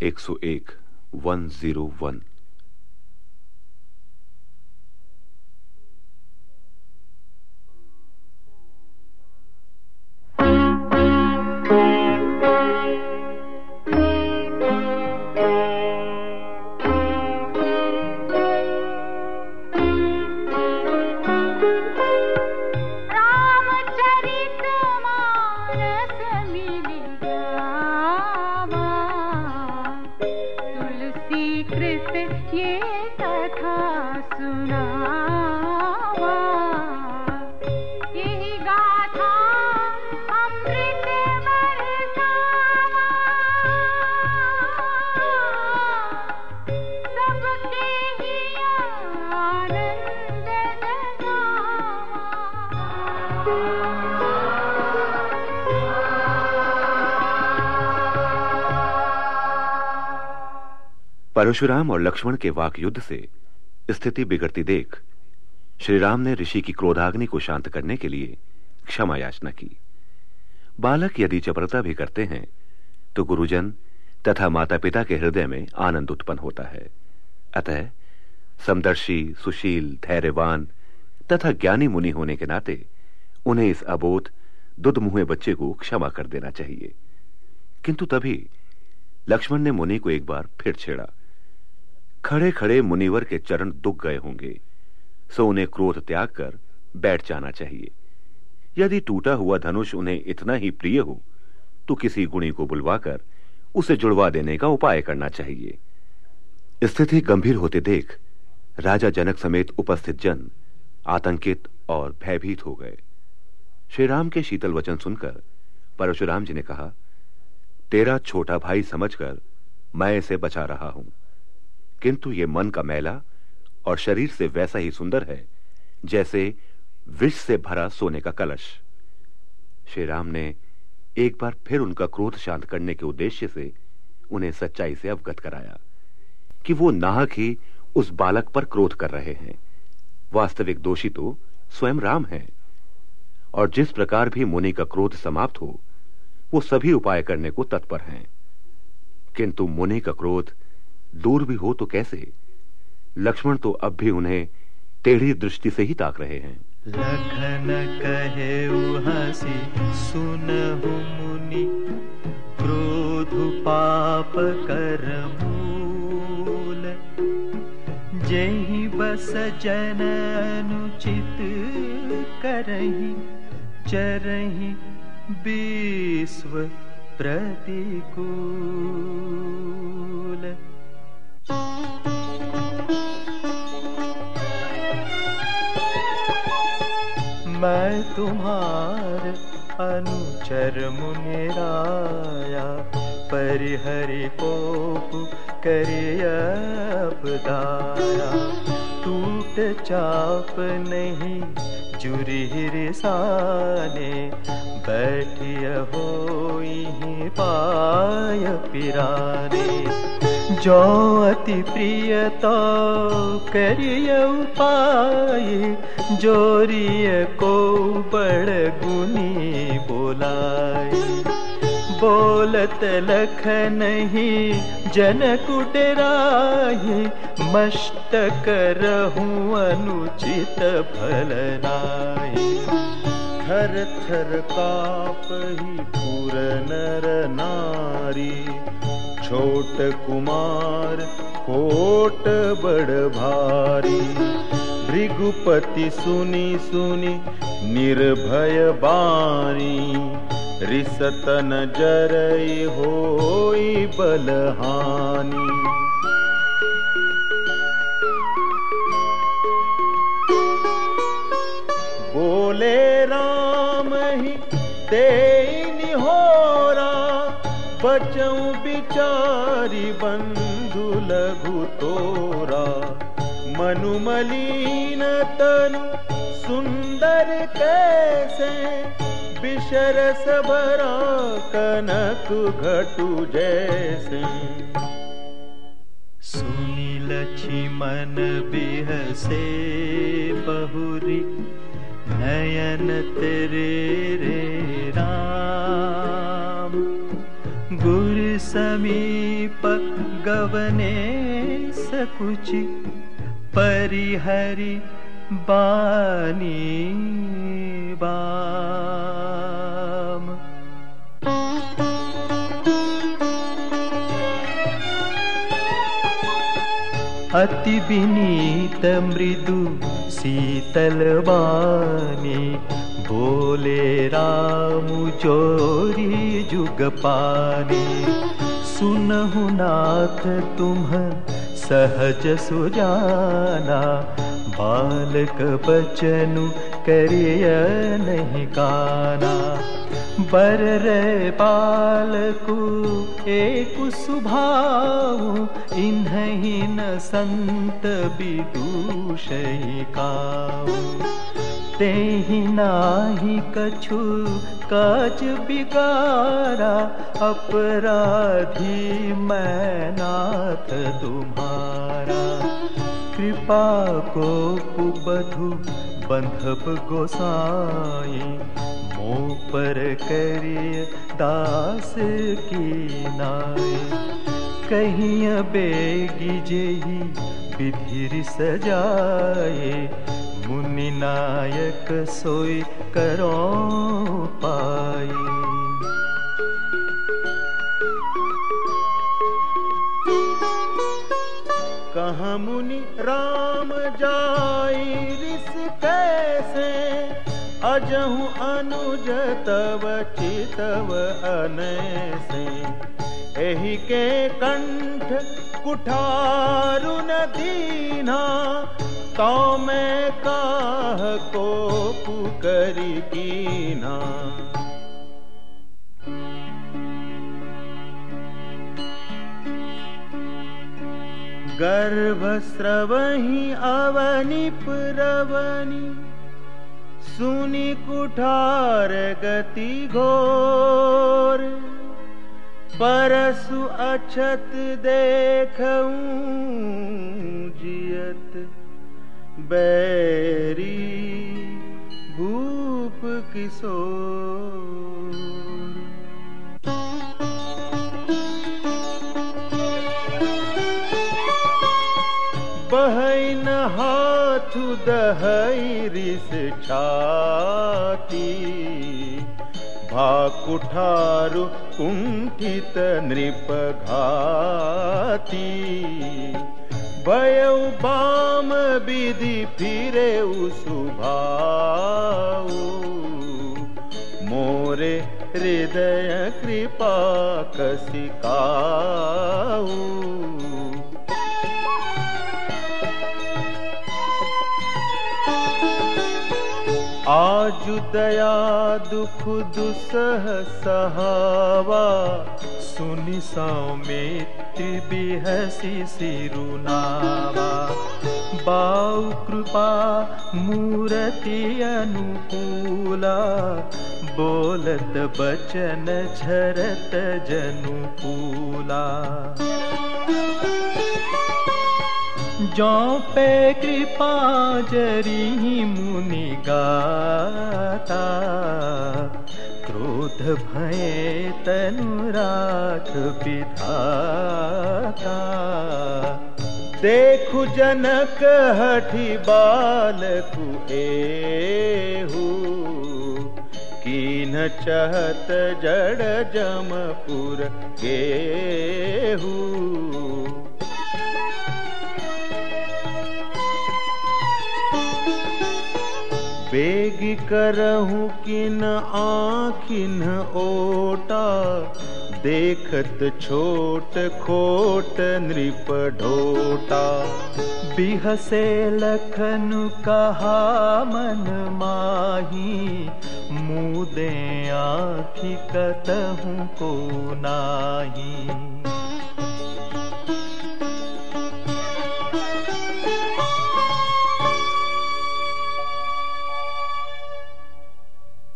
101 101 परशुराम और लक्ष्मण के वाक युद्ध से स्थिति बिगड़ती देख श्री राम ने ऋषि की क्रोधाग्नि को शांत करने के लिए क्षमा याचना की। बालक यदि चपरता भी करते हैं तो गुरुजन तथा माता पिता के हृदय में आनंद उत्पन्न होता है। अतः समदर्शी, सुशील, धैर्यवान तथा ज्ञानी मुनि होने के नाते उन्हें इस अबोध दुधमुहे बच्चे को क्षमा कर देना चाहिए। किंतु तभी लक्ष्मण ने मुनि को एक बार फिर छेड़ा। खड़े खड़े मुनिवर के चरण दुख गए होंगे, सो उन्हें क्रोध त्याग कर बैठ जाना चाहिए। यदि टूटा हुआ धनुष उन्हें इतना ही प्रिय हो तो किसी गुणी को बुलवाकर उसे जुड़वा देने का उपाय करना चाहिए। स्थिति गंभीर होते देख राजा जनक समेत उपस्थित जन आतंकित और भयभीत हो गए। श्री राम के शीतल वचन सुनकर परशुराम जी ने कहा, तेरा छोटा भाई समझकर मैं इसे बचा रहा हूँ। किंतु ये मन का मैला और शरीर से वैसा ही सुंदर है, जैसे विष से भरा सोने का कलश। श्री राम ने एक बार फिर उनका क्रोध शांत करने के उद्देश्य से उन्हें सच्चाई से अवगत कराया कि वो नाहक ही उस बालक पर क्रोध कर रहे हैं। वास्तविक दोषी तो स्वयं राम है। और जिस प्रकार भी मुनि का क्रोध समाप्त हो, वो सभी उपाय करने को तत्पर हैं। किंतु मुनि का क्रोध दूर भी हो तो कैसे? लक्ष्मण तो अब भी उन्हें टेढ़ी दृष्टि से ही ताक रहे हैं। लखन कहे हसी सुन मुनि, क्रोध पाप कर मूल। जही बस जन अनुचित करही चरही विश्व प्रतिकूल। मैं तुम्हार अनुचर मुनिराया परिहरि कोप करियपदाया टूट चाप नहीं, जुरी रिसाने बैठिय हो पाय पिराने। जो अति प्रिय तो करिय उपाय, जोरिय को बड़ गुनी बोलाए। बोलत लख नहीं, जन कुटराही मस्तक रहूँ अनुचित फलनाई थर थर काप ही पुर नर नारी, छोट कुमार कोट बड़ भारी। भृगुपति सुनी सुनी, निर्भय बानी रिसतन जरई होई बलहानी। बोले राम ही दे होरा, बचऊ बिचारी बंधु लघु तोरा। मनु मलिन तनु सुंदर कैसे विशरस भरा कनक घटु जैसे सुनी लक्ष्मण बिहसे बहुरी नयन तेरे रे राम। गुर समीप गवने सकुचि परिहरि बानी बाम अति विनीत मृदु शीतल बानी बोले राम चोरी जुग पानी। सुनहु नाथ तुम सहज सुजाना, बालक बचनु करिय नहीं काना। बर रे बालकु एक सुभाऊ, इन्हीं न संत विदूषई काऊ। ते ही नाही कछु काज बिगारा, अपराधी मैं नाथ तुम्हारा। कृपा को कुबधु बंधब गोसाई मो पर करिय दास की नाय कहीं बेगी जेही विधिर सजाए, मुनि नायक सोई करो पाए कहा मुनि राम जाई अजहु अनुज तव चितव अनैसे। एहि के कंठ कुठारु न दीना तो मैं काह को पुकरी कीना। गर्भ स्रवही अवनि पुरवनी सुनि कुठार गति घोर। परसु अछत देखूं जियत बैरी भूप किशोर बहन हाथ दहई रिस छाती। भाकुठारु कुंठित नृप घाती। भयउ बाम विधि फिरे सुभाऊ। मोरे हृदय कृपा कसिकाऊ दया दुख दुसह सहावा सुनि सौमित्र बिहसी सिरुनावा बाउ कृपा मूर्ति अनुकूला। बोलत बचन झरत जनुकूला जो पे कृपा जरी मुनि गाता। क्रोध भय तनुरात विधाता। देखु जनक हठि बालकु एहू। कीन चहत जड़ जमपुर गेहू। बेग करहूँ किन आखिन ओटा, देखत छोट खोट नृप ढोटा। बिहसे लखन कहा मन माही मुदे आखि कतहूँ को नाही।